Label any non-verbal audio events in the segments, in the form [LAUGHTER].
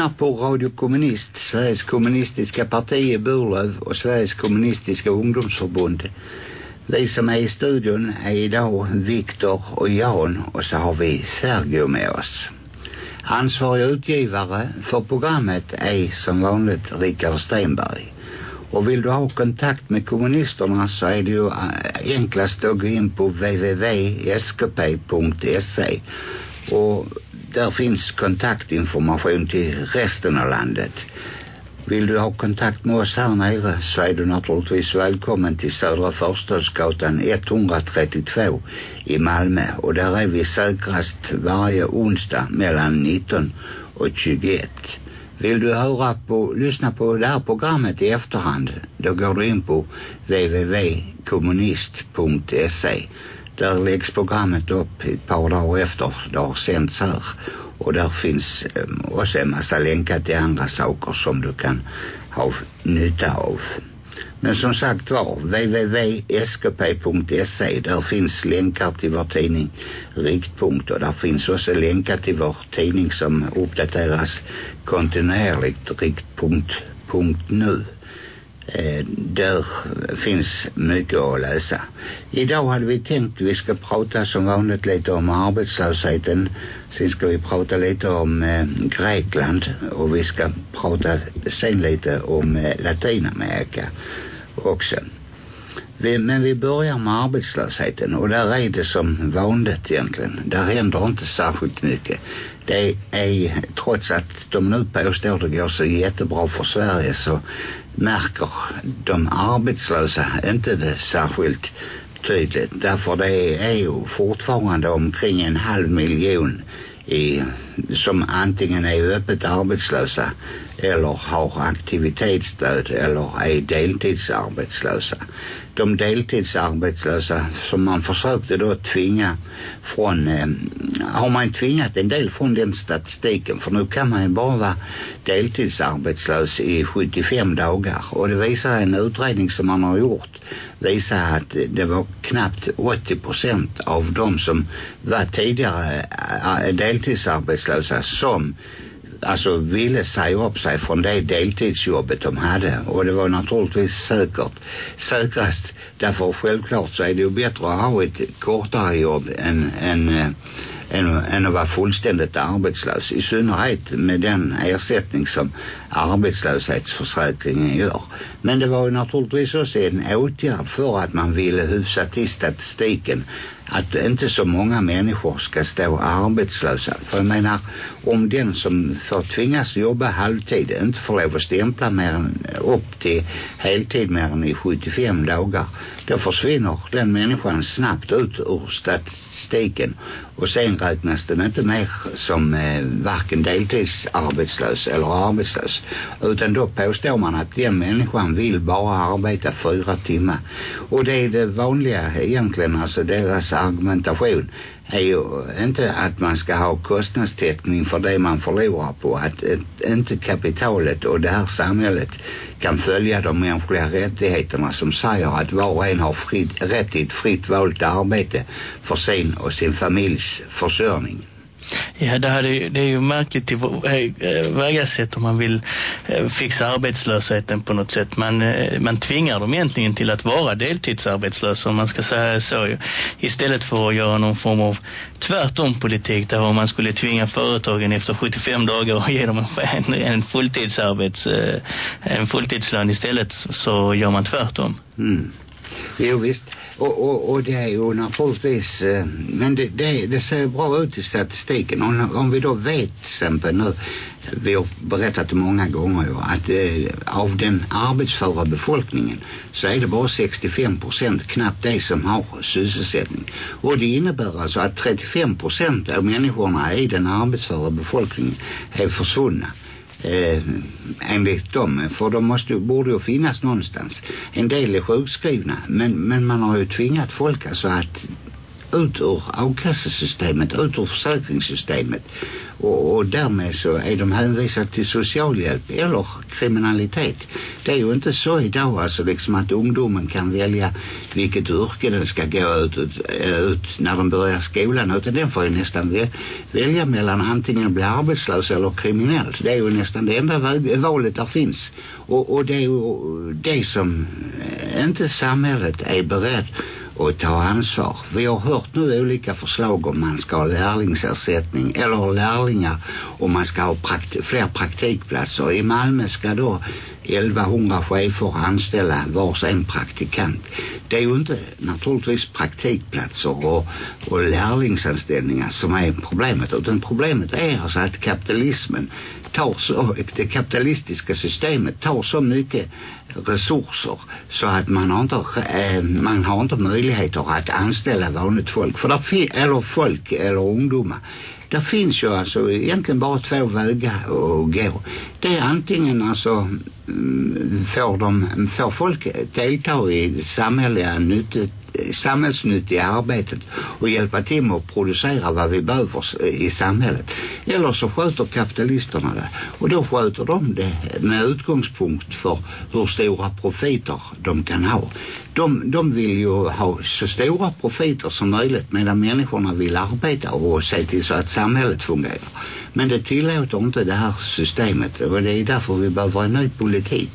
Lyssnar på Radio Kommunist, Sveriges kommunistiska parti i Burlöv och Sveriges kommunistiska ungdomsförbund. Vi som är i studion är idag Viktor och Jan och så har vi Sergio med oss. Ansvarig utgivare för programmet är som vanligt Rickard Stenberg. Och vill du ha kontakt med kommunisterna så är det ju eh, enklast att gå in på www.skp.se och där finns kontaktinformation till resten av landet. Vill du ha kontakt med oss här nere så är du naturligtvis välkommen till Södra Förstadsgatan 132 i Malmö och där är vi säkrast varje onsdag mellan 19 och 21. Vill du höra på, lyssna på det här programmet i efterhand då går du in på www.kommunist.se där läggs programmet upp ett par dagar efter det har sänts här och där finns ehm, också en massa länkar till andra saker som du kan ha nytta av. Men som sagt var, www.skp.se, där finns länkar till vår tidning Riktpunkt och där finns också länkar till vår tidning som uppdateras kontinuerligt, Riktpunkt.nu. Eh, där finns mycket att läsa. Idag hade vi tänkt att vi ska prata som vanligt lite om arbetslösheten. Sen ska vi prata lite om eh, Grekland och vi ska prata sen lite om eh, Latinamerika också. Vi, men vi börjar med arbetslösheten och där är det som vanligt egentligen. Där händer inte särskilt mycket. Det är, trots att de nu påstår det går så jättebra för Sverige så märker de arbetslösa inte det särskilt tydligt. Därför det är ju fortfarande omkring en halv miljon i, som antingen är öppet arbetslösa eller har aktivitetsstöd eller är deltidsarbetslösa. De deltidsarbetslösa som man försökte då tvinga från, eh, har man tvingat en del från den statistiken för nu kan man ju bara vara deltidsarbetslös i 75 dagar och det visar en utredning som man har gjort visar att det var knappt 80 procent av de som var tidigare eh, deltidsarbetslösa som alltså ville säga upp sig från det deltidsjobbet de hade. Och det var naturligtvis säkert säkrast. Därför självklart så är det ju bättre att ha ett kortare jobb än, än, eh, än, än att vara fullständigt arbetslös. I synnerhet med den ersättning som arbetslöshetsförsäkringen gör. Men det var ju naturligtvis också en åtgärd för att man ville hyfsa till statistiken att inte så många människor ska stå arbetslösa. För jag menar, om den som får tvingas jobba halvtid inte får lov att stämpla mer än upp till heltid mer än i 75 dagar, då försvinner den människan snabbt ut ur statistiken. Och sen räknas den inte mer som eh, varken deltidsarbetslös eller arbetslös. Utan då påstår man att den människan vill bara arbeta fyra timmar. Och det är det vanliga egentligen alltså deras argumentation är ju inte att man ska ha kostnadstäckning för det man förlorar på att inte kapitalet och det här samhället kan följa de mänskliga rättigheterna som säger att var och en har fritt, rätt till ett fritt valt arbete för sin och sin familjs försörjning. Ja, det, här är, det är ju märkligt till eh, eh, vägasätt om man vill eh, fixa arbetslösheten på något sätt. Man, man tvingar dem egentligen till att vara deltidsarbetslösa om man ska säga så. Istället för att göra någon form av tvärtom politik där man skulle tvinga företagen efter 75 dagar och ge dem en, [LAUGHS] en fulltidsarbets en fulltidslön istället så gör man tvärtom. Mm. Jo visst. Och, och, och det är ju naturligtvis, eh, men det, det, det ser bra ut i statistiken. Om, om vi då vet till exempel nu, vi har berättat det många gånger ju, att eh, av den arbetsföra befolkningen så är det bara 65 procent knappt det som har sysselsättning. Och det innebär alltså att 35 procent av människorna i den arbetsföra befolkningen är försvunna eh, enligt dem. För de måste, borde ju finnas någonstans. En del är sjukskrivna. Men, men man har ju tvingat folk alltså att ut ur avkassesystemet, ut ur försäkringssystemet och, och därmed så är de hänvisade till socialhjälp eller kriminalitet. Det är ju inte så idag alltså liksom att ungdomen kan välja vilket yrke den ska gå ut, ut, ut när de börjar skolan utan den får ju nästan väl, välja mellan antingen bli arbetslös eller kriminell. Det är ju nästan det enda valet där finns. Och, och det är ju det som inte samhället är beredd och ta ansvar. Vi har hört nu olika förslag om man ska ha lärlingsersättning eller lärlingar om man ska ha prakt fler praktikplatser. I Malmö ska då 1100 chefer anställa vars en praktikant. Det är ju inte naturligtvis praktikplatser och, och lärlingsanställningar som är problemet utan problemet är alltså att kapitalismen tar så, det kapitalistiska systemet tar så mycket resurser så att man har inte, eh, man har inte möjligheter att anställa vanligt folk för där eller folk eller ungdomar det finns ju alltså egentligen bara två vägar att gå. Det är antingen alltså mm, får de, får folk delta i samhälleliga nyttigt samhällsnyttiga arbetet och hjälpa till med att producera vad vi behöver i samhället. Eller så sköter kapitalisterna det. Och då sköter de det med utgångspunkt för hur stora profiter de kan ha. De, de vill ju ha så stora profiter som möjligt medan människorna vill arbeta och se till så att samhället fungerar. Men det tillåter inte det här systemet och det är därför vi behöver en ny politik.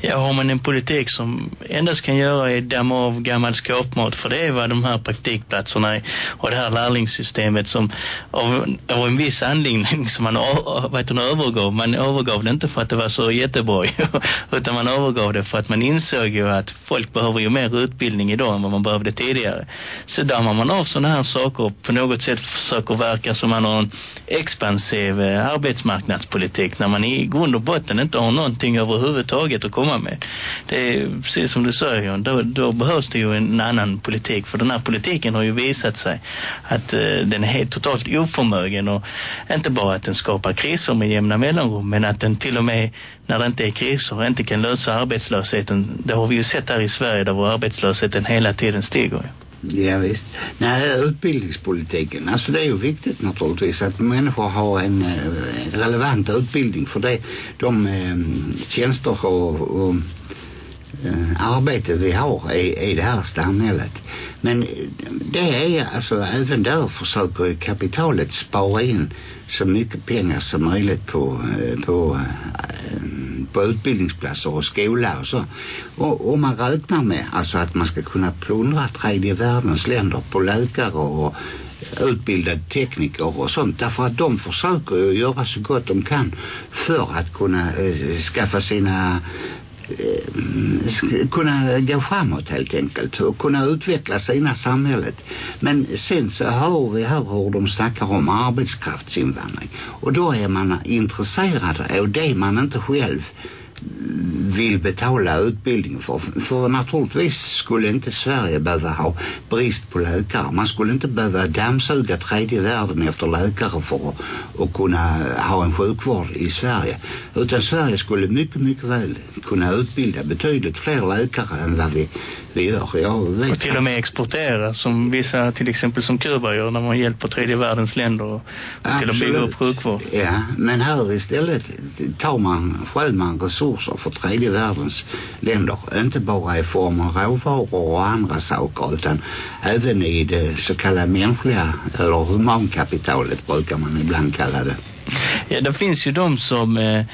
Ja, har man en politik som endast kan göra är damma av gammal skåpmat för det är vad de här praktikplatserna är och det här lärlingssystemet som av, av en viss anledning som man vet du, övergav. Man övergav det inte för att det var så jättebra [LAUGHS] utan man övergav det för att man insåg ju att folk behöver ju mer utbildning idag än vad man behövde tidigare. Så dammar man av sådana här saker och på något sätt försöker verka som man har en expansiv eh, arbetsmarknadspolitik när man i grund och botten inte har någonting överhuvudtaget att komma med. Det är precis som du säger, då, då behövs det ju en annan politik. För den här politiken har ju visat sig att eh, den är helt totalt oförmögen och inte bara att den skapar kriser med jämna mellanrum men att den till och med när det inte är kriser inte kan lösa arbetslösheten. Det har vi ju sett här i Sverige där vår arbetslösheten hela tiden stiger. Ja visst. Nej, utbildningspolitiken. Alltså det är ju viktigt naturligtvis att människor har en eh, relevant utbildning för det. De eh, tjänster och, och Eh, arbete vi har i, i det här samhället. Men eh, det är alltså även där försöker kapitalet spara in så mycket pengar som möjligt på, eh, på, på utbildningsplatser och skola och så. Och, och man räknar med alltså att man ska kunna plundra tredje världens länder på läkare och utbildade tekniker och sånt därför att de försöker ju göra så gott de kan för att kunna eh, skaffa sina Eh, kunna gå framåt helt enkelt och kunna utveckla sina samhället. Men sen så hör vi här hur de snackar om arbetskraftsinvandring och då är man intresserad av det man inte själv vill betala utbildning för. För naturligtvis skulle inte Sverige behöva ha brist på läkare. Man skulle inte behöva dammsuga tredje världen efter läkare för att, att kunna ha en sjukvård i Sverige. Utan Sverige skulle mycket, mycket väl kunna utbilda betydligt fler läkare än vad vi, vi gör. Jag vet och till och med exportera som vissa, till exempel som Kuba gör när man hjälper tredje världens länder och, och till att bygga upp sjukvård. Ja, men här istället tar man, själv man resurser resurser för tredje världens länder. Inte bara i form av råvaror och andra saker utan även i det så kallade mänskliga eller humankapitalet brukar man ibland kalla det. Ja, det finns ju de som, eh,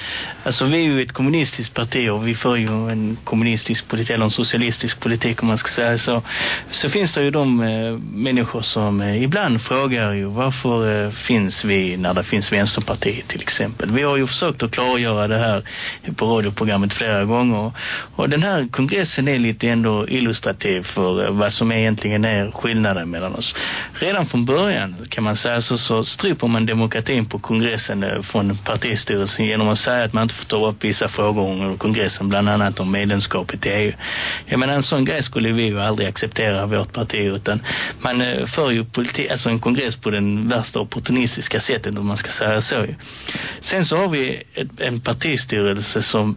alltså vi är ju ett kommunistiskt parti och vi för ju en kommunistisk politik eller en socialistisk politik om man ska säga så. Så finns det ju de eh, människor som eh, ibland frågar ju varför eh, finns vi när det finns Vänsterpartiet till exempel. Vi har ju försökt att klargöra det här på radioprogrammet flera gånger och den här kongressen är lite ändå illustrativ för eh, vad som egentligen är skillnaden mellan oss. Redan från början kan man säga så, så stryper man demokratin på kongressen Eh, från partistyrelsen genom att säga att man inte får ta upp vissa frågor under kongressen, bland annat om medlemskapet i EU. Jag menar en sån grej skulle vi ju aldrig acceptera vårt parti utan man eh, för ju politik, alltså en kongress på den värsta opportunistiska sättet om man ska säga så. Sen så har vi ett, en partistyrelse som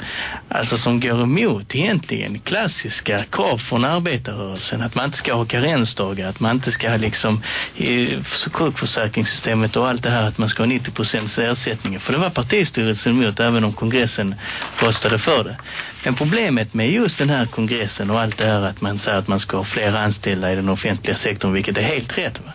alltså som går emot egentligen klassiska krav från arbetarrörelsen att man inte ska ha karensdagar, att man inte ska ha liksom i sjukförsäkringssystemet och allt det här att man ska ha 90 procents ersättning. För det var partistyrelsen emot även om kongressen röstade för det. Men problemet med just den här kongressen och allt det här att man säger att man ska ha fler anställda i den offentliga sektorn, vilket är helt rätt va?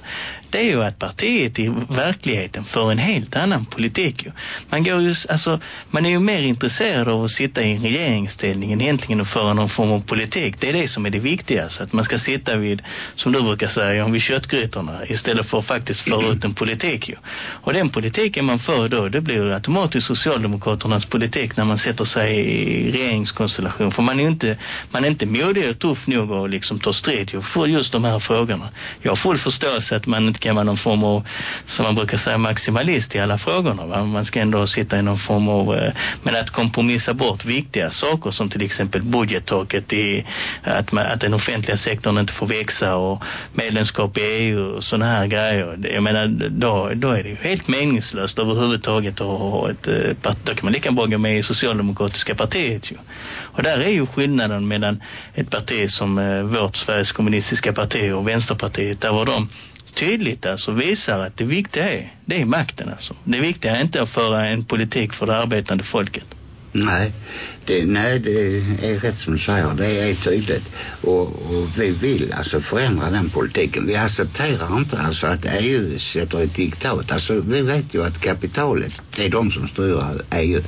Det är ju att partiet i verkligheten för en helt annan politik. Ju. Man, går ju, alltså, man är ju mer intresserad av att sitta i en regeringsställning än egentligen att föra någon form av politik. Det är det som är det viktigaste. Att man ska sitta vid, som du brukar säga, vid köttgrytorna istället för att faktiskt föra ut en politik. Ju. Och den politiken man för då, det blir ju automatiskt Socialdemokraternas politik när man sätter sig i regeringskonstellation. För man är ju inte, man är inte modig och tuff nog att liksom ta strid ju för just de här frågorna. Jag har full förståelse att man inte kan vara någon form av, som man brukar säga, maximalist i alla frågorna. Va? Man ska ändå sitta i någon form av, eh, men att kompromissa bort viktiga saker som till exempel budgettaket i att, man, att den offentliga sektorn inte får växa och medlemskap i EU och sådana här grejer. Jag menar, då, då är det ju helt meningslöst överhuvudtaget att ha ett eh, parti. Då kan man lika bra gå med i Socialdemokratiska partiet ju. Och där är ju skillnaden mellan ett parti som eh, vårt Sveriges kommunistiska parti och Vänsterpartiet. Där var de tydligt alltså visar att det viktiga är, det är makten alltså. Det viktiga är inte att föra en politik för det arbetande folket. Nej det, nej, det är rätt som du säger. Det är tydligt. Och, och vi vill alltså förändra den politiken. Vi accepterar inte alltså att EU sätter ett diktat. Alltså vi vet ju att kapitalet, det är de som styr EU.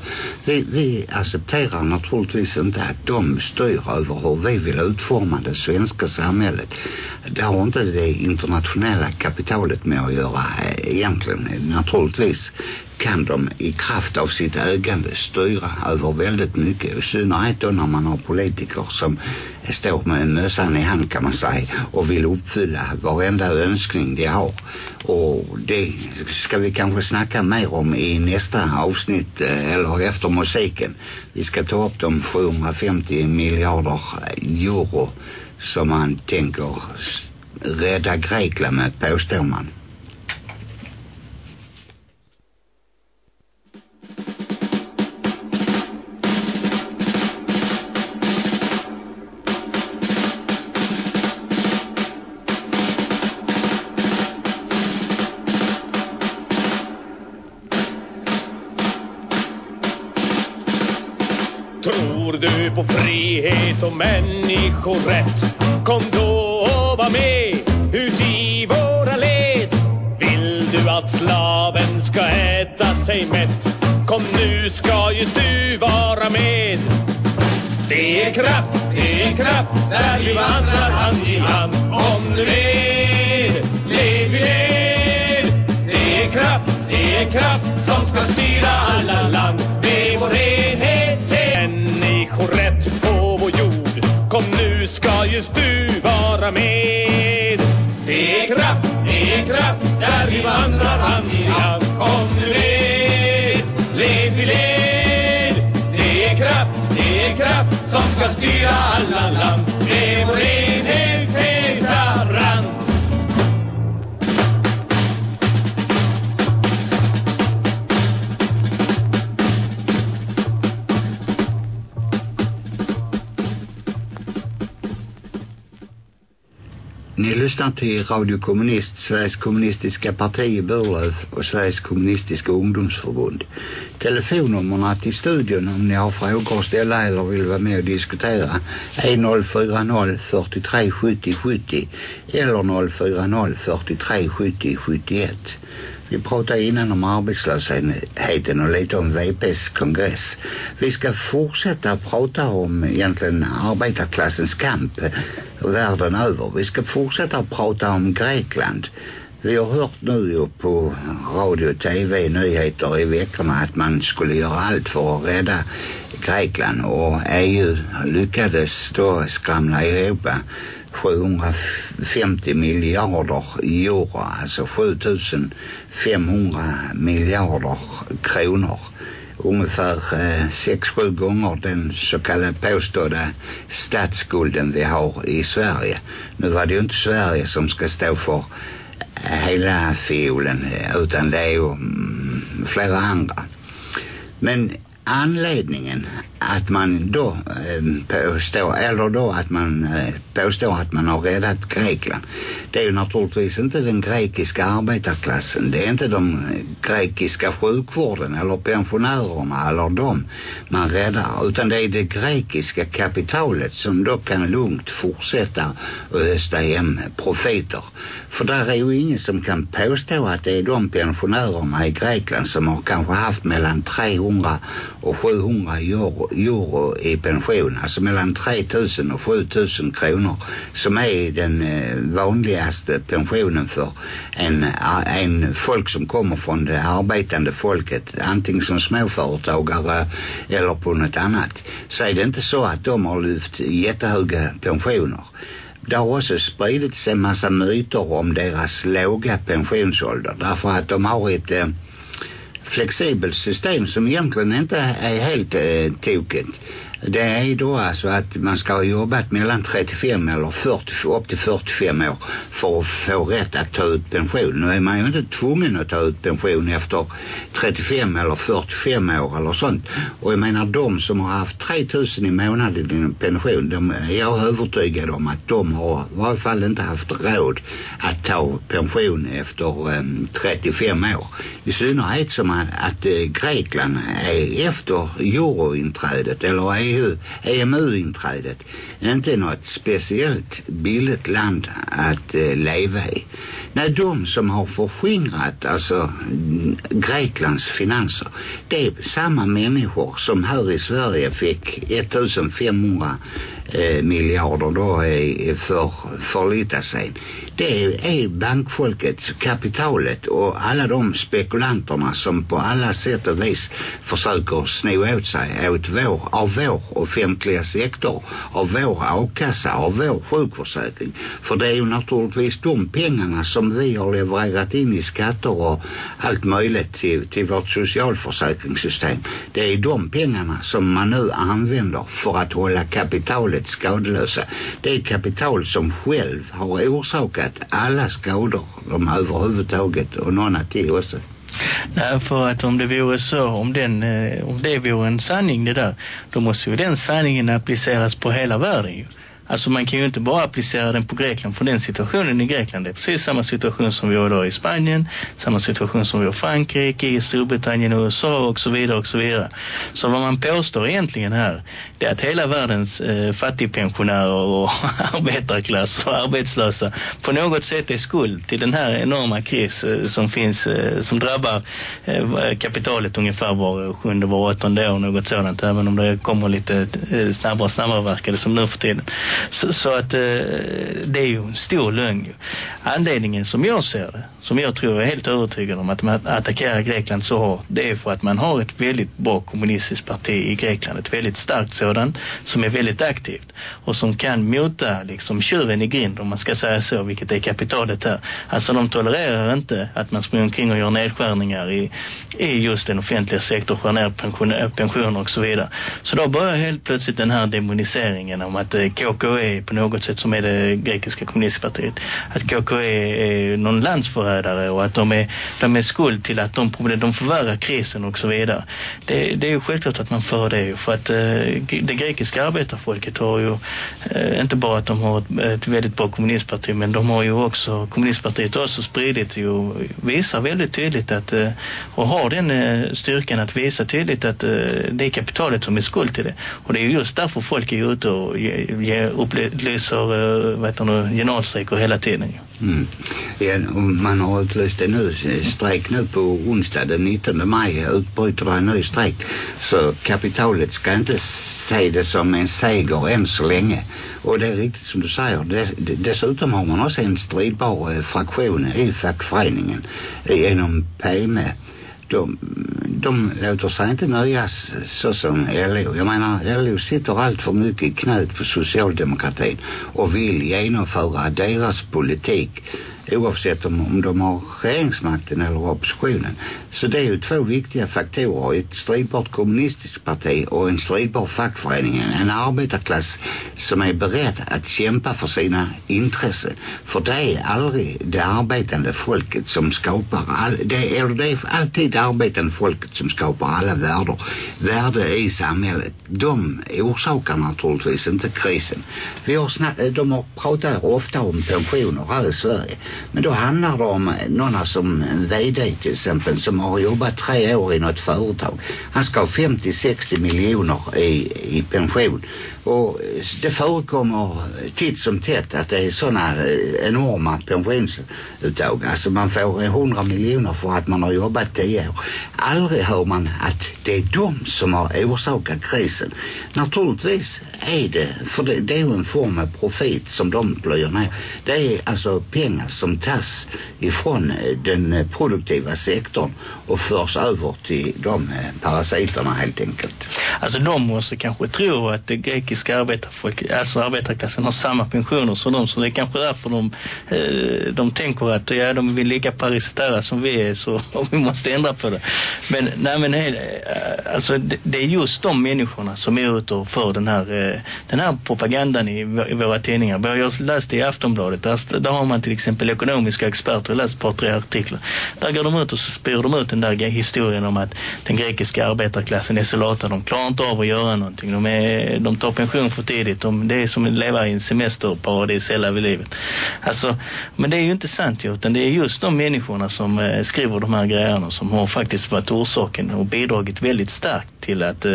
Vi, vi accepterar naturligtvis inte att de styr över hur vi vill utforma det svenska samhället. Det har inte det internationella kapitalet med att göra eh, egentligen. Naturligtvis kan de i kraft av sitt ägande styra över väldigt mycket. I synnerhet då när man har politiker som står med mössan i hand kan man säga och vill uppfylla varenda önskning de har. Och det ska vi kanske snacka mer om i nästa avsnitt eh, eller efter musiken. Vi ska ta upp de 750 miljarder euro som man tänker rädda Grekland med påstår man. Lyssnar till Radio Kommunist, Sveriges kommunistiska parti i Burlöv och Sveriges kommunistiska ungdomsförbund. Telefonnummerna till studion om ni har frågor att ställa eller vill vara med och diskutera är 040 43 70 70 eller 040 43 70 71. Vi pratade innan om arbetslösheten och lite om VPs kongress. Vi ska fortsätta prata om egentligen arbetarklassens kamp världen över. Vi ska fortsätta prata om Grekland. Vi har hört nu på radio, tv, nyheter i veckorna att man skulle göra allt för att rädda Grekland och EU lyckades då skramla Europa 750 miljarder euro, alltså 7500 miljarder kronor ungefär eh, sex, sju gånger den så kallade påstådda statsskulden vi har i Sverige. Nu var det ju inte Sverige som ska stå för eh, hela fiolen eh, utan det är ju mm, flera andra. Men anledningen att man då eh, påstår eller då att man eh, påstår att man har räddat Grekland det är ju naturligtvis inte den grekiska arbetarklassen det är inte de eh, grekiska sjukvården eller pensionärerna eller de man räddar utan det är det grekiska kapitalet som då kan lugnt fortsätta att östa hem profiter för där är ju ingen som kan påstå att det är de pensionärerna i Grekland som har kanske haft mellan 300 och 700 euro, euro i pension. Alltså mellan 3000 och 7000 kronor som är den eh, vanligaste pensionen för en, eh, en folk som kommer från det arbetande folket. Antingen som småföretagare eller på något annat. Så är det inte så att de har lyft jättehöga pensioner. Det har också spridits en massa myter om deras låga pensionsålder. Därför att de har ett eh, flexibelt system som egentligen inte är helt eh, tokigt det är då alltså att man ska ha jobbat mellan 35 eller 40, upp till 45 år för att få rätt att ta ut pension. Nu är man ju inte tvungen att ta ut pension efter 35 eller 45 år eller sånt. Och jag menar de som har haft 3000 i månaden i pension, de är jag övertygad om att de har i varje fall inte haft råd att ta pension efter ehm, um, 35 år. I synnerhet som att, att uh, Grekland är efter eurointrädet eller är EU, EMU-inträdet inte något speciellt billigt land att eh, leva i. Nej, de som har förskingrat alltså Greklands finanser det är samma människor som här i Sverige fick 1500 eh, miljarder då är för förlita sig. Det är bankfolket, kapitalet och alla de spekulanterna som på alla sätt och vis försöker sno åt sig åt vår, av vår offentliga sektor, av vår a-kassa, av vår sjukförsäkring. För det är ju naturligtvis de pengarna som vi har levererat in i skatter och allt möjligt till, till vårt socialförsäkringssystem. Det är de pengarna som man nu använder för att hålla kapitalet skadelösa. Det är kapital som själv har orsakat alla skador de överhuvudtaget och någon till också. Nej, för att om det vore så, om, den, eh, om det vore en sanning det där, då måste ju den sanningen appliceras på hela världen ju. Alltså man kan ju inte bara applicera den på Grekland för den situationen i Grekland. Det är precis samma situation som vi har då i Spanien, samma situation som vi har i Frankrike, i Storbritannien, USA och så vidare och så vidare. Så vad man påstår egentligen här det är att hela världens eh, fattigpensionärer och [LAUGHS] arbetarklass och arbetslösa på något sätt är skuld till den här enorma kris eh, som finns, eh, som drabbar eh, kapitalet ungefär var sjunde, var åttonde år, något sådant, även om det kommer lite eh, snabbare och snabbare verkar det som nu för tiden. Så, så att eh, det är ju en stor lögn ju. Anledningen som jag ser det, som jag tror är helt övertygad om att man attackerar Grekland så hårt, det är för att man har ett väldigt bra kommunistiskt parti i Grekland, ett väldigt starkt sådant som är väldigt aktivt och som kan mota liksom tjuven i grind om man ska säga så, vilket är kapitalet här. Alltså de tolererar inte att man springer omkring och gör nedskärningar i, i just den offentliga sektorn, skär ner pension, pensioner och så vidare. Så då börjar helt plötsligt den här demoniseringen om att eh, KKE på något sätt som är det grekiska kommunistpartiet att KKE är någon landsförrädare och att de är, de är skuld till att de, problem, de förvärrar krisen och så vidare. Det, det är ju självklart att man för det för att eh, det grekiska arbetarfolket har ju eh, inte bara att de har ett, ett väldigt bra kommunistparti men de har ju också kommunistpartiet också spridit ju visar väldigt tydligt att eh, och har den eh, styrkan att visa tydligt att eh, det är kapitalet som är skuld till det och det är just därför folk är ute och ge, ge, upplyser uh, eh, vet du, generalstrejker hela tiden. Mm. Ja, man har utlyst en ny strejk nu på onsdag den 19 maj utbryter det en ny strejk så kapitalet ska inte se det som en seger än så länge och det är riktigt som du säger dessutom har man också en stridbar eh, fraktion i fackföreningen eh, genom PME de, de låter sig inte nöjas så som LO. Jag menar, LO sitter allt för mycket i knät på socialdemokratin och vill genomföra deras politik oavsett om, om de har regeringsmakten eller oppositionen. Så det är ju två viktiga faktorer. Ett stridbart kommunistiskt parti och en stridbar fackförening. En arbetarklass som är beredd att kämpa för sina intressen. För det är aldrig det arbetande folket som skapar all, det, eller det är alltid det arbetande folket som skapar alla värden, värde i samhället. De orsakar naturligtvis inte krisen. Vi har snack, de har pratat ofta om pensioner här i Sverige. Men då handlar det om någon som vd till exempel som har jobbat tre år i något företag. Han ska ha 50-60 miljoner i, i pension. Och det förekommer titt som tätt att det är sådana eh, enorma pensionsuttag. Alltså man får 100 miljoner för att man har jobbat 10 år. Aldrig hör man att det är de som har orsakat krisen. Naturligtvis är det, för det, det är ju en form av profit som de plöjer ner. Det är alltså pengar som tas ifrån eh, den eh, produktiva sektorn och förs över till de parasiterna helt enkelt. Alltså de måste kanske tro att det grekiska arbetarfolk, alltså arbetarklassen har samma pensioner som de, så det är kanske därför de, eh, de tänker att ja, de vill lika parasitära som vi är så [LAUGHS] vi måste ändra på det. Men, nej men eh, eh, alltså det, det är just de människorna som är ute och för den här, eh, den här propagandan i, i våra tidningar. Jag läste i Aftonbladet, där, där har man till exempel ekonomiska experter, läst ett par tre artiklar. Där går de ut och så spyr de ut den där historien om att den grekiska arbetarklassen är så lata, de klarar inte av att göra någonting. De, är, de tar pension för tidigt. De, det är som att leva i en semesterparadis hela livet. Alltså, men det är ju inte sant ju, utan det är just de människorna som eh, skriver de här grejerna som har faktiskt varit orsaken och bidragit väldigt starkt till att eh,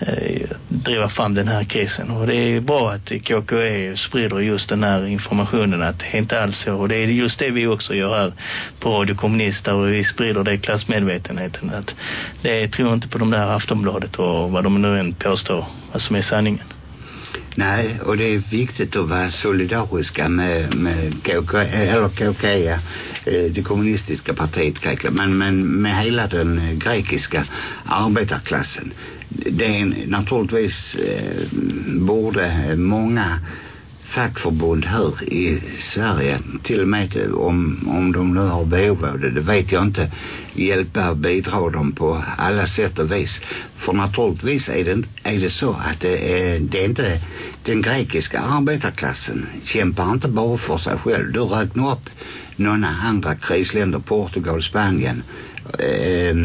eh, driva fram den här krisen. Och det är bra att KKE sprider just den här informationen att det inte alls så. Och det är just det vi också gör här på Radio Kommunister och vi sprider det klassmedvetenheten. Att det tror inte på de där Aftonbladet och vad de nu än påstår vad som är sanningen. Nej, och det är viktigt att vara solidariska med, med KK, eller KK, eh, det kommunistiska partiet Grekland, men, men med hela den eh, grekiska arbetarklassen. Det är naturligtvis eh, borde många fackförbund här i Sverige till och med om, om de nu har behov av det, det vet jag inte. Hjälpa och bidra dem på alla sätt och vis. För naturligtvis är det, är det så att det är, det är inte den grekiska arbetarklassen. Kämpar inte bara för sig själv. Du räknar upp några andra krisländer Portugal, Spanien eh,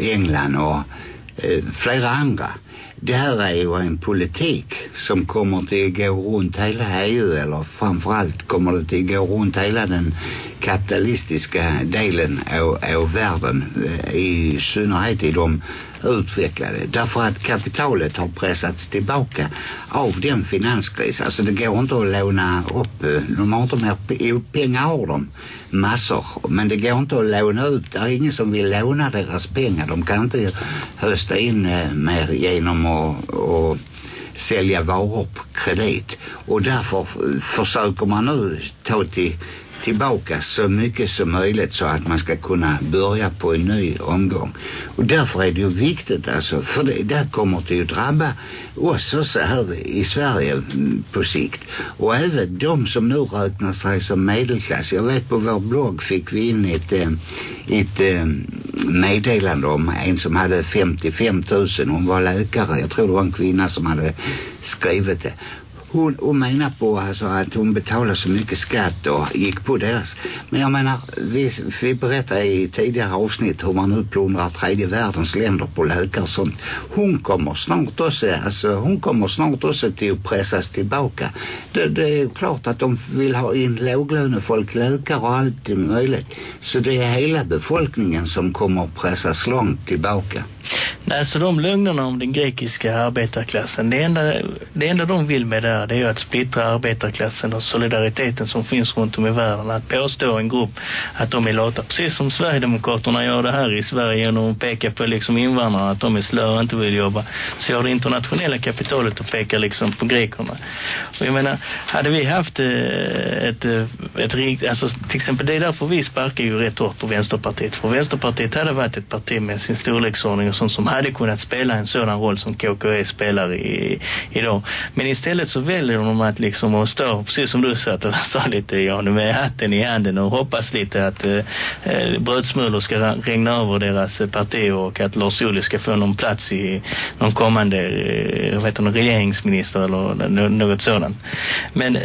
England och eh, flera andra det här är ju en politik som kommer till att gå runt hela EU eller framförallt kommer det till att gå runt hela den kapitalistiska delen av, av världen eh, i synnerhet i de utvecklade därför att kapitalet har pressats tillbaka av den finanskris. Alltså det går inte att låna upp eh, de har inte mer pengar har de. Massor. Men det går inte att låna ut. Det är ingen som vill låna deras pengar. De kan inte hösta in eh, mer genom att och sälja varor på kredit. Och därför försöker man nu ta till tillbaka så mycket som möjligt så att man ska kunna börja på en ny omgång. Och därför är det ju viktigt alltså, för det där kommer det ju drabba oss också här i Sverige mm, på sikt. Och även de som nu räknar sig som medelklass. Jag vet på vår blogg fick vi in ett, eh, ett eh, meddelande om en som hade 55 000. Hon var läkare. Jag tror det var en kvinna som hade skrivit det hon, hon menar på alltså att hon betalar så mycket skatt och gick på deras. Men jag menar, vi, vi berättade i tidigare avsnitt hur man utplundrar tredje världens länder på läkare och sånt. Hon kommer snart också, alltså hon kommer snart också till att pressas tillbaka. Det, det är klart att de vill ha in låglönefolk, läkare och allt möjligt. Så det är hela befolkningen som kommer att pressas långt tillbaka. Nej, så de lögnerna om den grekiska arbetarklassen, det enda, det enda de vill med det här det är ju att splittra arbetarklassen och solidariteten som finns runt om i världen. Att påstå en grupp att de är lata. Precis som Sverigedemokraterna gör det här i Sverige genom att peka på liksom invandrarna att de är slöa och inte vill jobba. Så gör det internationella kapitalet och pekar liksom på grekerna. Och jag menar, hade vi haft eh, ett, eh, ett, ett alltså till exempel det är därför vi sparkar ju rätt hårt på Vänsterpartiet. För Vänsterpartiet hade varit ett parti med sin storleksordning och sånt som hade kunnat spela en sådan roll som KKE spelar i, idag. Men istället så väljer de att liksom och stå, precis som du sa, sa lite, ja, nu med hatten i handen och hoppas lite att eh, eh brödsmulor ska regna över deras eh, parti och att Lars Ohly ska få någon plats i någon kommande eh, vet du, regeringsminister eller något sådant. Men eh,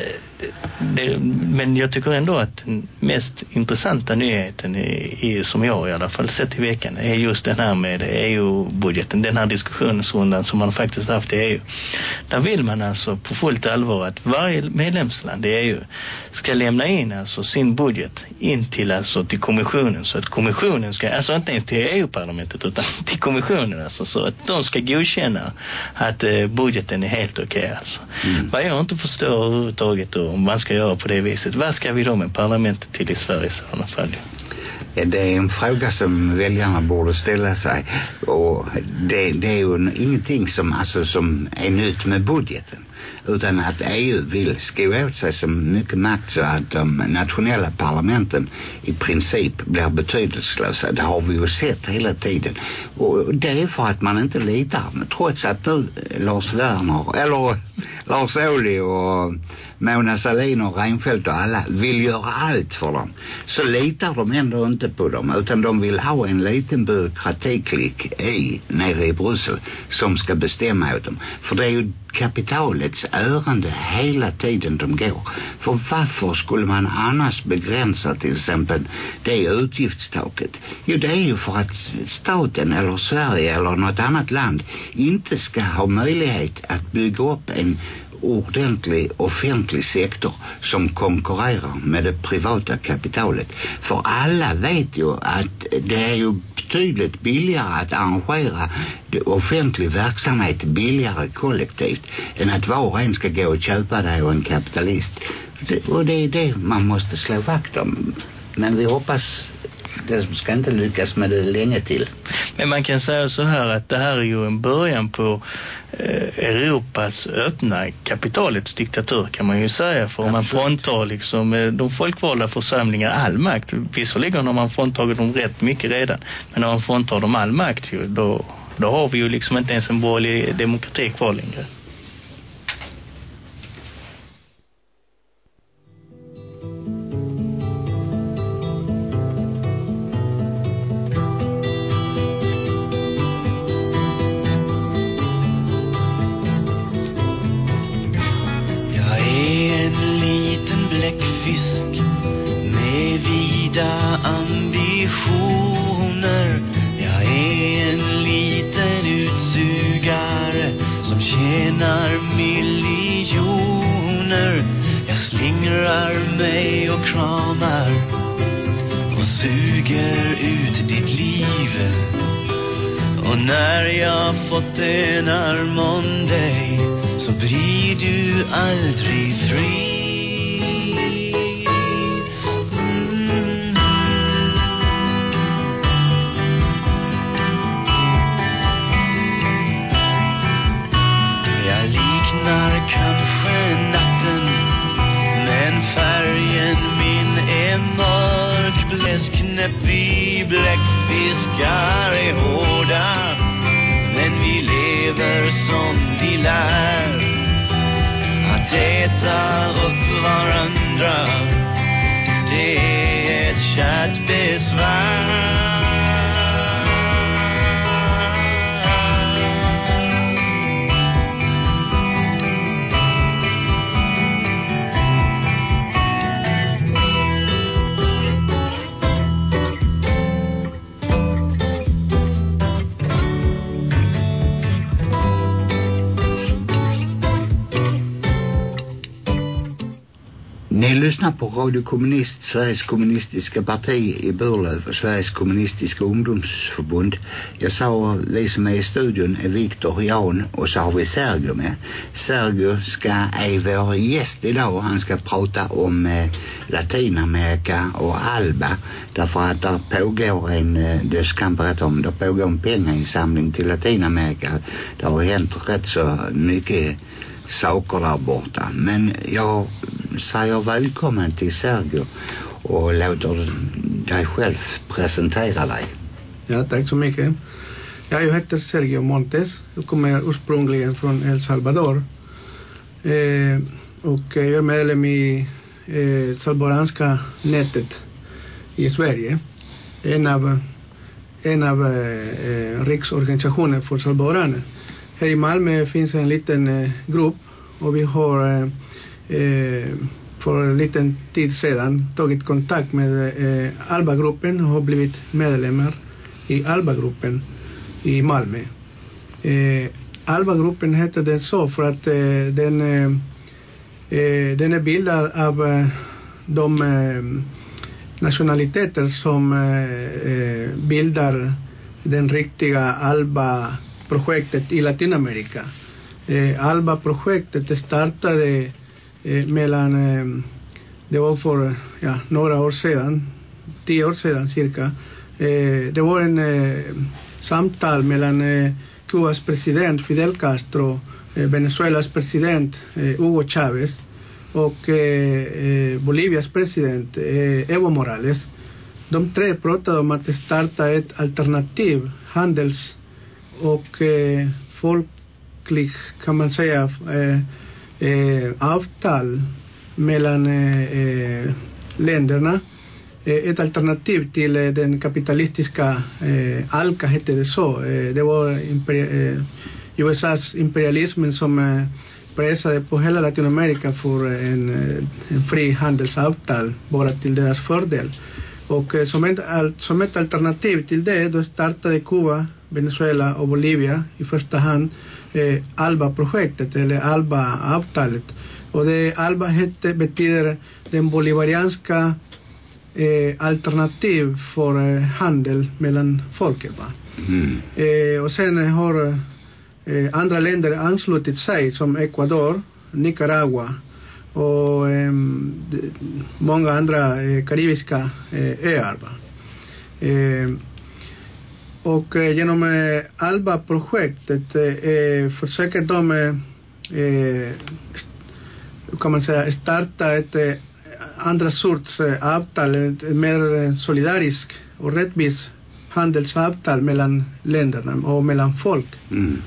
det, men jag tycker ändå att den mest intressanta nyheten är, är, som jag i alla fall sett i veckan är just den här med EU-budgeten, den här diskussionsrundan som man faktiskt haft i EU. Där vill man alltså på fullt allvar att varje medlemsland i EU ska lämna in alltså sin budget in till alltså till kommissionen så att kommissionen ska, alltså inte ens till EU-parlamentet utan [LAUGHS] till kommissionen alltså så att de ska godkänna att eh, budgeten är helt okej okay, alltså. Mm. Vad jag inte förstår överhuvudtaget då om man ska göra på det viset. Vad ska vi då med parlamentet till i Sverige i sådana fall? Det är en fråga som väljarna borde ställa sig och det, det är ju ingenting som, alltså, som är nytt med budgeten utan att EU vill sko åt sig så mycket makt så att de nationella parlamenten i princip blir betydelselösa. Det har vi ju sett hela tiden. Och det är för att man inte litar. Trots att nu Lars Werner, eller Lars Ohly och Mona Sahlin och Reinfeldt och alla vill göra allt för dem. Så litar de ändå inte på dem utan de vill ha en liten byråkratiklick i, nere i Bryssel som ska bestämma åt dem. För det är ju kapitalets ärende hela tiden de går. För varför skulle man annars begränsa till exempel det utgiftstaket? Jo, det är ju för att staten eller Sverige eller något annat land inte ska ha möjlighet att bygga upp en ordentlig offentlig sektor som konkurrerar med det privata kapitalet. För alla vet ju att det är ju betydligt billigare att arrangera offentlig verksamhet billigare kollektivt än att var och en ska gå och köpa det och en kapitalist. Och det är det man måste slå vakt om. Men vi hoppas det ska inte lyckas med det länge till. Men man kan säga så här att det här är ju en början på eh, Europas öppna kapitalets diktatur kan man ju säga. För om man fråntar liksom eh, de folkvalda församlingar all makt. Visserligen har man fråntagit dem rätt mycket redan. Men när man fråntar dem all makt ju, då, då har vi ju liksom inte ens en borgerlig demokrati kvar längre. kramar och suger ut ditt liv. Och när jag fått en arm om dig så blir du aldrig fri. Lyssnar på Radio Kommunist, Sveriges kommunistiska parti i Burlöv och Sveriges kommunistiska ungdomsförbund. Jag sa vi som är i studion är Viktor, Jan och så har vi Sergio med. Sergio ska är vår gäst idag. Han ska prata om eh, Latinamerika och Alba. Därför att där pågår en, eh, det ska han berätta om, det pågår en pengainsamling till Latinamerika. Det har hänt rätt så mycket saker där borta. Men jag säger välkommen till Sergio och låter dig själv presentera dig. Ja, tack så mycket. Ja, jag heter Sergio Montes. Jag kommer ursprungligen från El Salvador. Eh, och jag är medlem i eh, salvadoranska nätet i Sverige. En av, en av eh, eh riksorganisationen för salvadoraner. Här i Malmö finns en liten eh, grupp och vi har eh, eh, för en liten tid sedan tagit kontakt med eh, Alba-gruppen och har blivit medlemmar i Alba-gruppen i Malmö. Eh, Alba-gruppen heter den så för att eh, den, eh, eh den är bildad av eh, de eh, nationaliteter som eh, eh bildar den riktiga alba Alba-projektet i Latinamerika. Eh, Alba-projektet startade eh, mellan, eh, det var för ja, sedan, tio år sedan cirka. Eh, en eh, samtal mellan eh, Kubas president Fidel Castro, eh, Venezuelas president eh, Hugo Chavez och eh, eh, Bolivias president eh, Evo Morales. De tre pratade om att starta ett alternativ handels och eh, folklig kan man säga eh, eh, avtal mellan eh, eh, länderna eh, ett alternativ till eh, den kapitalistiska eh, ALCA hette det så. Eh, det var imperi eh, USAs imperialismen som eh, pressade på hela Latinamerika för en, eh, en fri handelsavtal bara till deras fördel. Och eh, som, ett, som ett alternativ till det då startade Kuba, Venezuela och Bolivia i första hand eh, ALBA-projektet eller ALBA-avtalet. Och det ALBA hette, betyder den bolivarianska eh, alternativ för eh, handel mellan folket. Va? Mm. Eh, och sen har eh, andra länder anslutit sig som Ecuador, Nicaragua och många andra eh, karibiska eh, öar. Va? Och eh, genom eh, ALBA-projektet eh, försöker de eh, kan man säga starta ett eh, andra sorts eh, avtal, ett mer solidarisk och rättvis handelsavtal mellan länderna och mellan folk. Mm.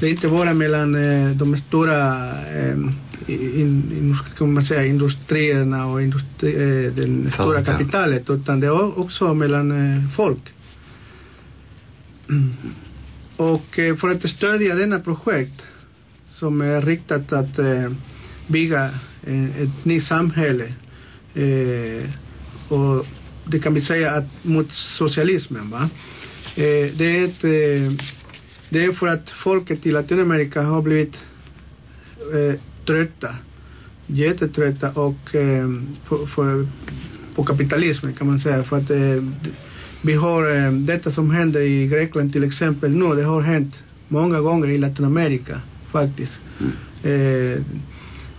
Det är inte bara mellan eh, de stora eh, in, in, kan man säga, industrierna och industri, eh, den stora kapitalet utan det är också mellan eh, folk. [CLEARS THROAT] Och eh, för att stödja denna projekt som är riktat att eh, bygga eh, ett nytt samhälle och det kan vi säga att mot socialismen va. Det är ett det är för att folket i Latinamerika har blivit trötta, jättetrötta och på, för, för, på kapitalismen kan man säga. För att vi har eh, detta som händer i Grekland till exempel nu, det har hänt många gånger i Latinamerika faktiskt. Mm. Eh,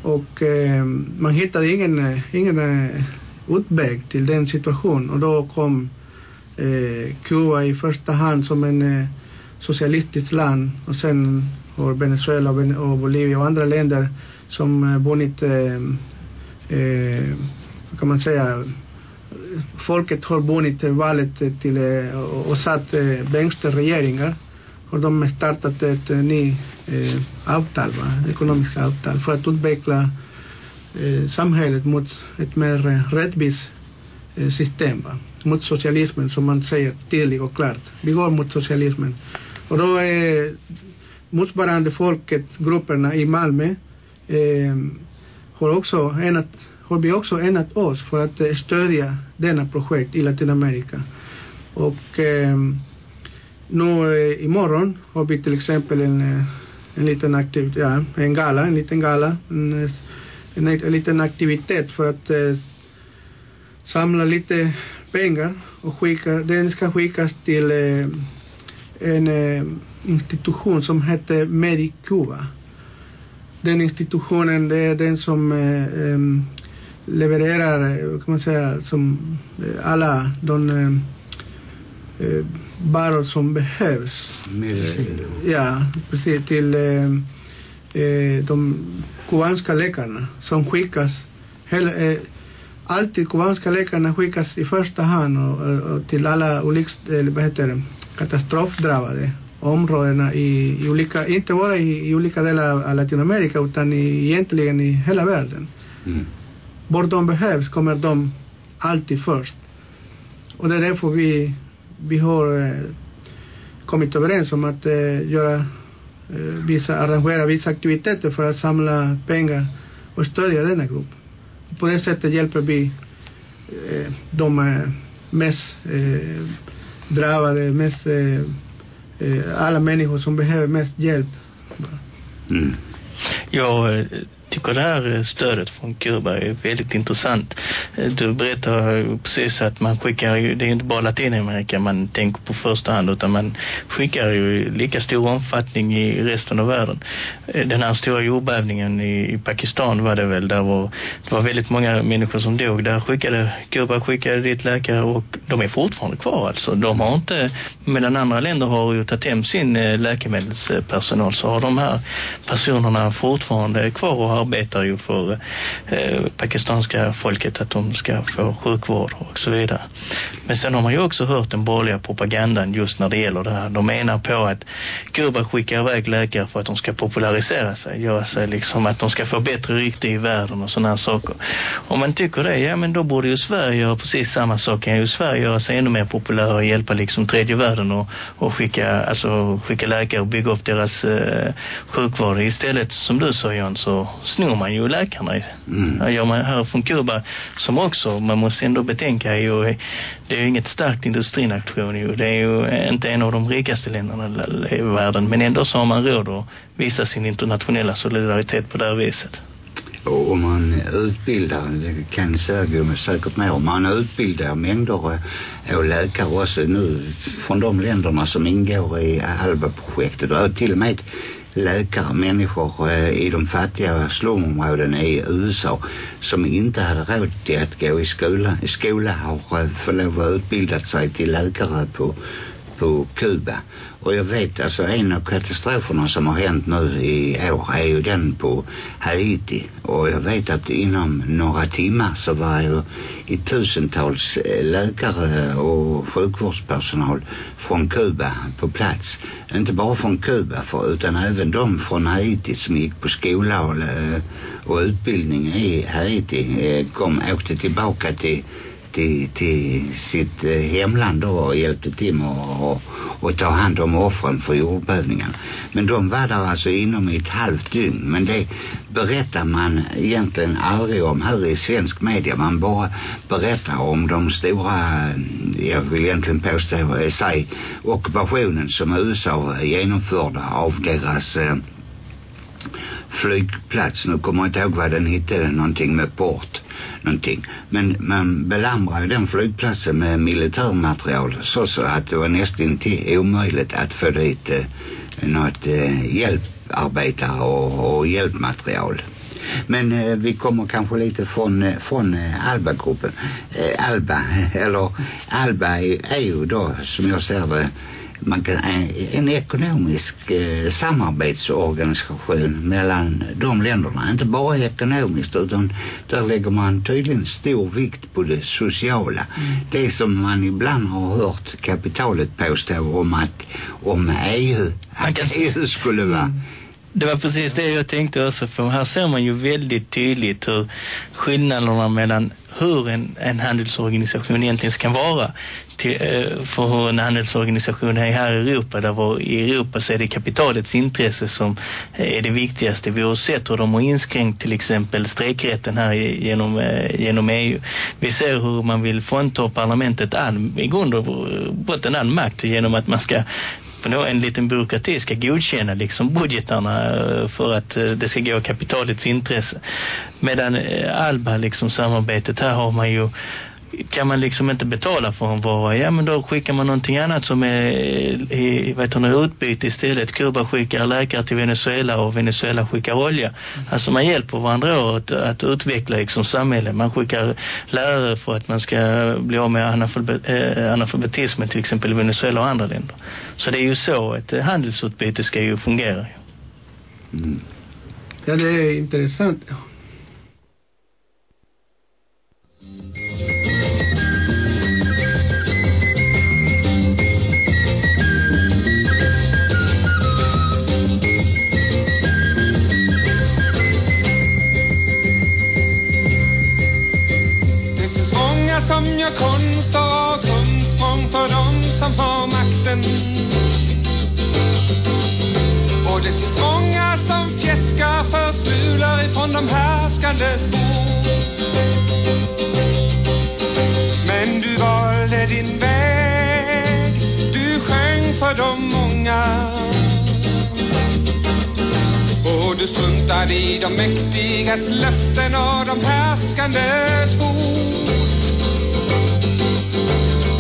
och eh, man hittade ingen, eh, ingen eh, utväg till den situationen och då kom eh, Kuba i första hand som en eh, socialistiskt land och sen har Venezuela och Bolivia och andra länder som vunnit eh, eh, kan man säga folket har vunnit valet till eh, och, satt eh, vänsterregeringar eh. Och de startat ett nytt eh, avtal, va? ekonomiskt avtal för att utveckla eh, samhället mot ett mer rättvist eh, system, va? mot socialismen som man säger tydligt och klart. Vi går mot socialismen. Och då är motsvarande folket, grupperna i Malmö eh, har också enat, har vi också enat oss för att eh, stödja denna projekt i Latinamerika. Och eh, nu eh, imorgon har vi till exempel en, eh, en liten aktiv, ja, en gala, en liten gala, en, eh, en, en liten aktivitet för att eh, samla lite pengar och skicka, den ska skickas till eh, en eh, institution som heter Medicuba. Den institutionen det är den som eh, levererar, kan man säga, som alla de varor som behövs. Medicin. Ja, precis. Till de kubanska läkarna som skickas. Hela, alltid kubanska läkarna skickas i första hand och, och, till alla olika, eller vad heter det, katastrofdrabbade områdena i, i olika, inte bara i, i olika delar av Latinamerika utan i, egentligen i hela världen. Mm. Var de behövs kommer de alltid först. Och det är därför vi, vi har eh, kommit överens om att eh, göra eh, vissa, arrangera vissa aktiviteter för att samla pengar och stödja denna grupp. På det sättet hjälper vi eh, de eh, mest eh, drabbade, mest eh, eh, alla människor som behöver mest hjälp. Mm. Jag eh, tycker det här stödet från Kuba är väldigt intressant. Du berättar precis att man skickar ju, det är inte bara Latinamerika man tänker på första hand utan man skickar ju i lika stor omfattning i resten av världen. Den här stora jordbävningen i, i Pakistan var det väl, där var, det var väldigt många människor som dog. Där skickade, Kuba skickade dit läkare och de är fortfarande kvar alltså. De har inte, medan andra länder har ju tagit hem sin eh, läkemedelspersonal så har de här personerna fortfarande kvar och har arbetar ju för eh, pakistanska folket att de ska få sjukvård och så vidare. Men sen har man ju också hört den borgerliga propagandan just när det gäller det här. De menar på att Kuba skickar iväg läkare för att de ska popularisera sig, göra sig liksom att de ska få bättre rykte i världen och sådana här saker. Om man tycker det, ja men då borde ju Sverige göra precis samma sak. Kan ju Sverige göra sig ännu mer populär och hjälpa liksom tredje världen och, och skicka, alltså skicka läkare och bygga upp deras eh, sjukvård. Istället, som du sa John, så snor man ju läkarna. Mm. Här gör man här från Kuba, som också, man måste ändå betänka, ju, det är ju inget starkt industrination ju. Det är ju inte en av de rikaste länderna i världen. Men ändå så har man råd att visa sin internationella solidaritet på det här viset. Och om man utbildar, det kan Sergio säkert mer, om man utbildar mängder eh, av läkare också nu från de länderna som ingår i ALBA-projektet och till och med läkare, människor eh, i de fattiga slumområdena i USA som inte hade råd till att gå i skola, skola har eh, fått lov att utbilda sig till läkare på på Kuba. Och jag vet alltså en av katastroferna som har hänt nu i år är ju den på Haiti. Och jag vet att inom några timmar så var ju i tusentals eh, läkare och sjukvårdspersonal från Kuba på plats. Inte bara från Kuba för, utan även de från Haiti som gick på skola och, eh, och utbildning i Haiti eh, kom, åkte tillbaka till till, till sitt eh, hemland då och hjälpte till med att och ta hand om offren för jordbävningen. Men de var där alltså inom ett halvt dygn. Men det berättar man egentligen aldrig om här i svensk media. Man bara berättar om de stora, eh, jag vill egentligen påstå, eh, sig, säg, ockupationen som USA genomförde av deras eh, flygplats. Nu kommer jag inte ihåg vad den hette, någonting med port någonting. Men man belamrade ju den flygplatsen med militärmaterial så, så att det var nästan till omöjligt att få dit eh, något eh, hjälparbetare och, och hjälpmaterial. Men eh, vi kommer kanske lite från, eh, från eh, Alba-gruppen. Eh, Alba, [LAUGHS] eller Alba är, är ju då som jag ser det man kan, en, ekonomisk eh, samarbetsorganisation mellan de länderna. Inte bara ekonomiskt utan där lägger man tydligen stor vikt på det sociala. Mm. Det som man ibland har hört kapitalet påstå om att om EU, att. EU skulle vara mm. Det var precis det jag tänkte också för här ser man ju väldigt tydligt hur skillnaderna mellan hur en, en handelsorganisation egentligen ska vara till, eh, för hur en handelsorganisation är här i Europa där var, i Europa så är det kapitalets intresse som är det viktigaste. Vi har sett hur de har inskränkt till exempel strejkrätten här genom, eh, genom EU. Vi ser hur man vill frånta parlamentet all, i grund och botten all makt genom att man ska för då en liten byråkrati ska godkänna liksom budgetarna eh, för att eh, det ska gå kapitalets intresse. Medan eh, Alba liksom samarbetet här har man ju kan man liksom inte betala för en vara, ja men då skickar man någonting annat som är i, vet du, utbyte istället. Kuba skickar läkare till Venezuela och Venezuela skickar olja. Mm. Alltså man hjälper varandra att, att utveckla liksom samhället. Man skickar lärare för att man ska bli av med eh, analfabetismen till exempel i Venezuela och andra länder. Så det är ju så ett handelsutbyte ska ju fungera. Mm. Ja, det är intressant. Struntade de mäktigas löften och de härskandes ord.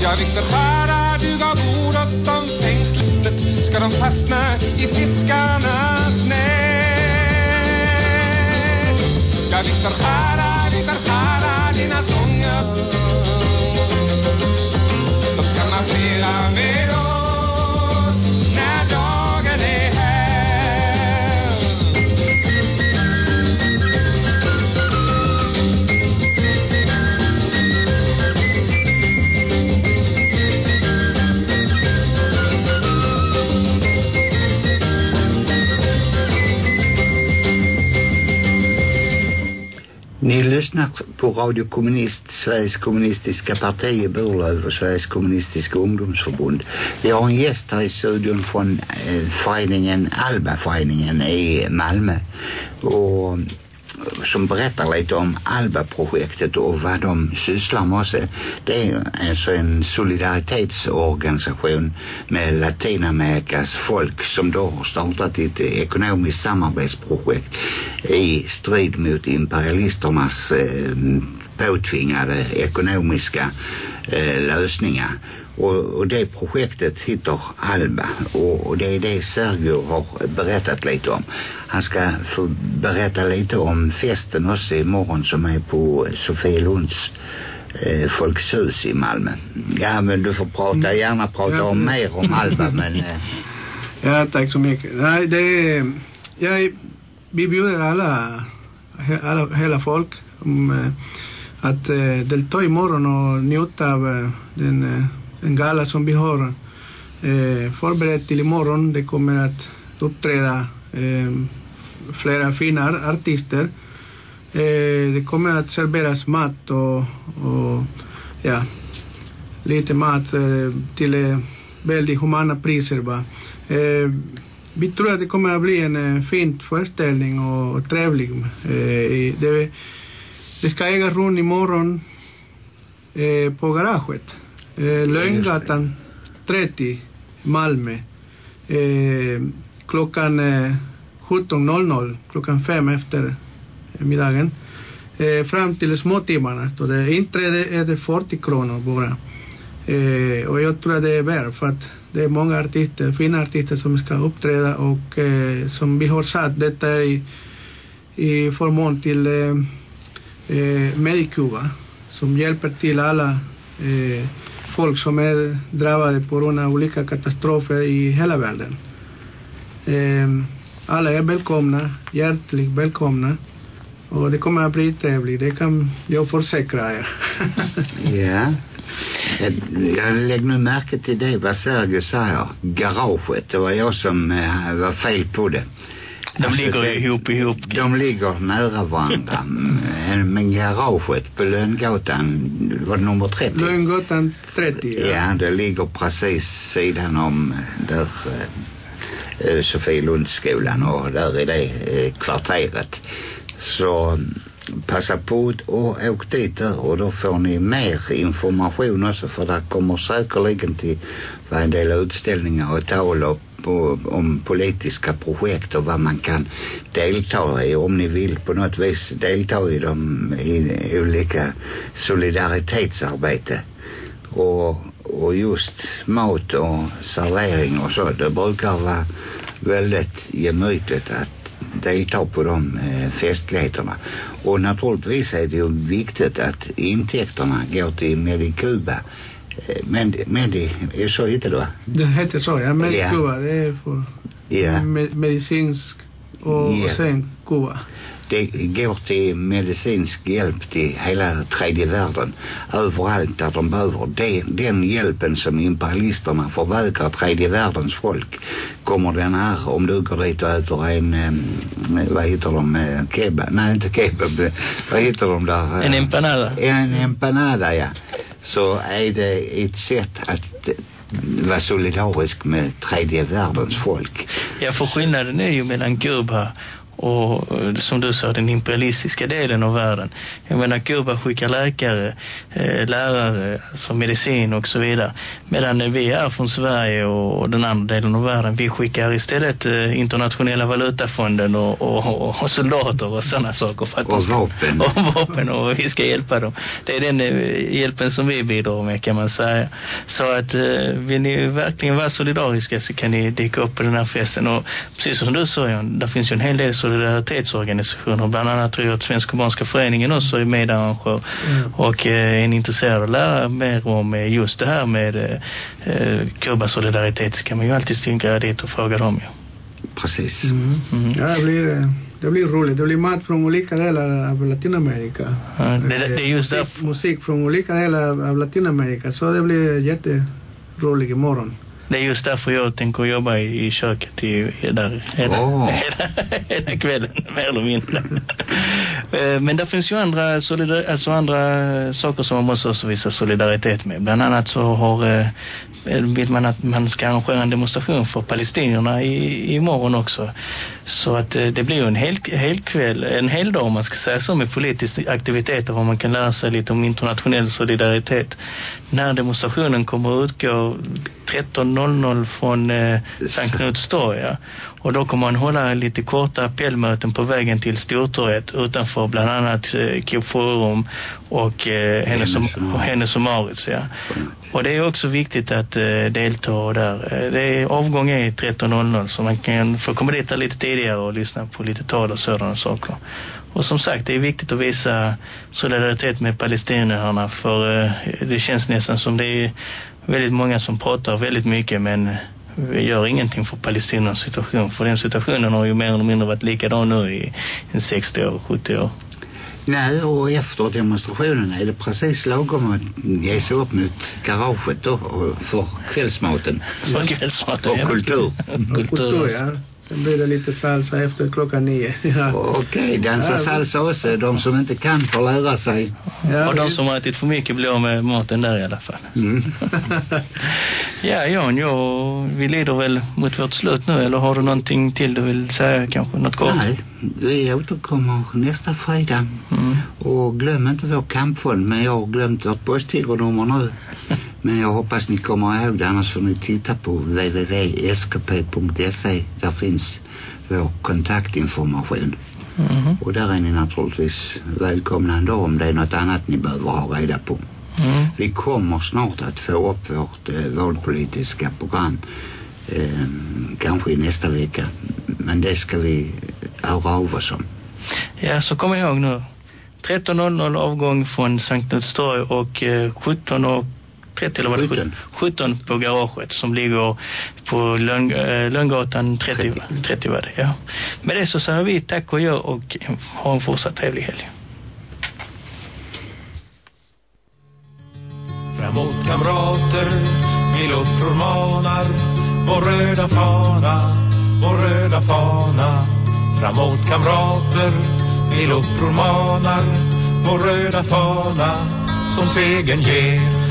Ja, Viktor Jara, du gav ord åt om fängslet ska de fastna i fiskarnas nät. Ja, Viktor Jara, på Radio Kommunist, Sveriges kommunistiska parti i Burlöv och Sveriges kommunistiska ungdomsförbund. Vi har en gäst här i studion från eh, föreningen Alba-föreningen i Malmö. Och som berättar lite om ALBA-projektet och vad de sysslar med också. Det är alltså en solidaritetsorganisation med Latinamerikas folk som då har startat ett ekonomiskt samarbetsprojekt i strid mot imperialisternas eh, påtvingade ekonomiska eh, lösningar. Och, och det projektet heter Alba och, och det är det Sergio har berättat lite om. Han ska få berätta lite om festen också imorgon som är på Sofielunds eh, Folkets hus i Malmö. Ja men du får prata, gärna prata Ja. om mer om Alba men eh, [LAUGHS] Ja, tack så mycket. Nej, det är, jag, vi bjuder alla, alla, hela folk om eh, att eh, delta imorgon och njuta av eh, den, eh, den gala som vi har eh, förberett till imorgon. Det kommer att uppträda eh, flera fina artister. Eh, det kommer att serveras mat och, och ja, lite mat eh, till eh, väldigt humana priser. Va? Eh, vi tror att det kommer att bli en eh, fin föreställning och, och trevlig. Eh, e det, det ska äga rum imorgon eh, på garaget. Eh, Lönngatan 30, Malmö. Eh, klockan eh, 17.00, klockan fem efter eh, middagen. Eh, fram till småtimmarna. Så det inträde är det 40 kronor bara. Eh, och jag tror att det är värt för att det är många artister, fina artister som ska uppträda och eh, som vi har satt detta i, i förmån till eh, eh, Medicuba som hjälper till alla eh, folk som är drabbade på grund av olika katastrofer i hela världen. Eh, alla är välkomna, hjärtligt välkomna. Och det kommer att bli trevligt, det kan jag försäkra er. [LAUGHS] ja. Eh, jag, lägger nu märke till det vad Sergio säger. Garaget, det var jag som eh, var fel på det. De Alltså, ligger det- ihop ihop. De ligger nära varandra. [LAUGHS] Men- garaget på Lönngatan, var det nummer 30? Lönngatan 30. Ja, det ligger precis sidan om där eh, Sofielundsskolan och där i det eh, kvarteret. Så passa på och åk dit där och då får ni mer information också för där kommer säkerligen till vara en del utställningar och tal och på, om politiska projekt och vad man kan delta i om ni vill på något vis delta i dem i olika solidaritetsarbete. Och, och just mat och servering och så det brukar vara väldigt gemytligt att delta på de eh, festligheterna. Och naturligtvis är det ju viktigt att intäkterna går till Medicuba eh, men, men det är så heter det va? Det heter så, ja. Men Ja. Kuba, det är för Ja. me- medicinsk och, Ja. och sen Kuba. det går till medicinsk hjälp till hela tredje världen överallt där de behöver det, den hjälpen som imperialisterna förvägrar tredje världens folk kommer den här om du går dit och äter en eh, vad heter de eh, kebab nej inte kebab eh, [LAUGHS] vad heter de där eh, En empanada. en empanada ja så är det ett sätt att vara solidarisk med tredje världens folk. Ja, för skillnaden är ju mellan Kuba och eh, som du sa den imperialistiska delen av världen. Jag menar Kuba skickar läkare, eh, lärare, alltså medicin och så vidare. Medan vi är från Sverige och, den andra delen av världen, vi skickar istället eh, internationella valutafonden och, och, och, och soldater och sådana saker för att Och ska, vapen. [LAUGHS] och vapen och vi ska hjälpa dem. Det är den eh, hjälpen som vi bidrar med kan man säga. Så att eh, vill ni verkligen vara solidariska så kan ni dyka upp på den här festen. Och precis som du sa Jan, där finns ju en hel del solidaritetsorganisationer. Bland annat tror jag att Svenska Kubanska föreningen också är medarrangör Mm. och eh, är av att lära mer om eh, just det här med eh, eh, Kuba solidaritet så kan man ju alltid stinka dit och fråga dem ju. precis Mm. Mm. Ja, det blir, eh, det blir roligt. Det blir mat från olika delar av Latinamerika. Ja, det, det är just musik, musik från olika delar av, av Latinamerika. Så det blir jätteroligt imorgon. Det är just därför jag tänker jobba i, i köket i, där hela, Åh. [LAUGHS] hela, hela kvällen, mer eller mindre. Eh, Men det finns ju andra, solidar, alltså andra saker som man måste också visa solidaritet med. Bland annat så har, eh, vill man att man ska arrangera en demonstration för palestinierna i, imorgon också. Så att eh, det blir ju en hel, hel kväll, en hel dag om man ska säga så med politiska aktiviteter var man kan lära sig lite om internationell solidaritet. Den här demonstrationen kommer att utgå 13.00 från eh, Sankt. Ja. Och då kommer man hålla lite korta appellmöten på vägen till Stortorget utanför bland annat eh, Coop Forum och eh, Hennes och, Hennes och Mauritz. Ja. Och det är också viktigt att eh, delta där. Eh, det är, avgång är 13.00 så man kan få komma dit lite tidigare och lyssna på lite tal och sådana saker. Och som sagt, det är viktigt att visa solidaritet med palestinierna för eh, det känns nästan som det är väldigt många som pratar väldigt mycket men vi gör ingenting för palestiniernas situation. För den situationen har ju mer eller mindre varit likadan nu i, i 60 år, 70 år. Nej, och efter demonstrationen är det precis lagom att ge sig upp mot garaget då och för kvällsmaten För kvällsmaten. och ja. kultur. Och [LAUGHS] kultur, ja. Sen blir det lite salsa efter klockan nio. [LAUGHS] Ja. Okej, dansa Ja. salsa också. De som inte kan får lära sig. Ja, och de som har ätit för mycket blir av med maten där i alla fall. Mm. [LAUGHS] Ja, Jan, jag, vi lider väl mot vårt slut nu. Eller har du någonting till du vill säga kanske? Något kort? Nej, vi återkommer nästa fredag. Mm. Och glöm inte vår kampfond. Men jag har glömt vårt postgironnummer nu. [LAUGHS] Men jag hoppas ni kommer ihåg det. Annars får ni titta på www.skp.se. Där finns vår kontaktinformation. Mhm. Och där är ni naturligtvis välkomna ändå om det är något annat ni behöver ha reda på. Mm. Vi kommer snart att få upp vårt eh, valpolitiska program. Eh, kanske nästa vecka. Men det ska vi höra av oss om. Ja, så kom ihåg nu. 13.00 avgång från Sankt Knuts torg och eh, 17 och 30 eller vad det 17. 17 på garaget som ligger på Lön, eh, Lönngatan 30, 30. 30 var det, ja. Med det så säger vi tack och gör och ha en fortsatt trevlig helg. Framåt kamrater, vi luppror manar Vår röda fana, vår röda fana Framåt kamrater, vi luppror manar Vår röda fana som segern ger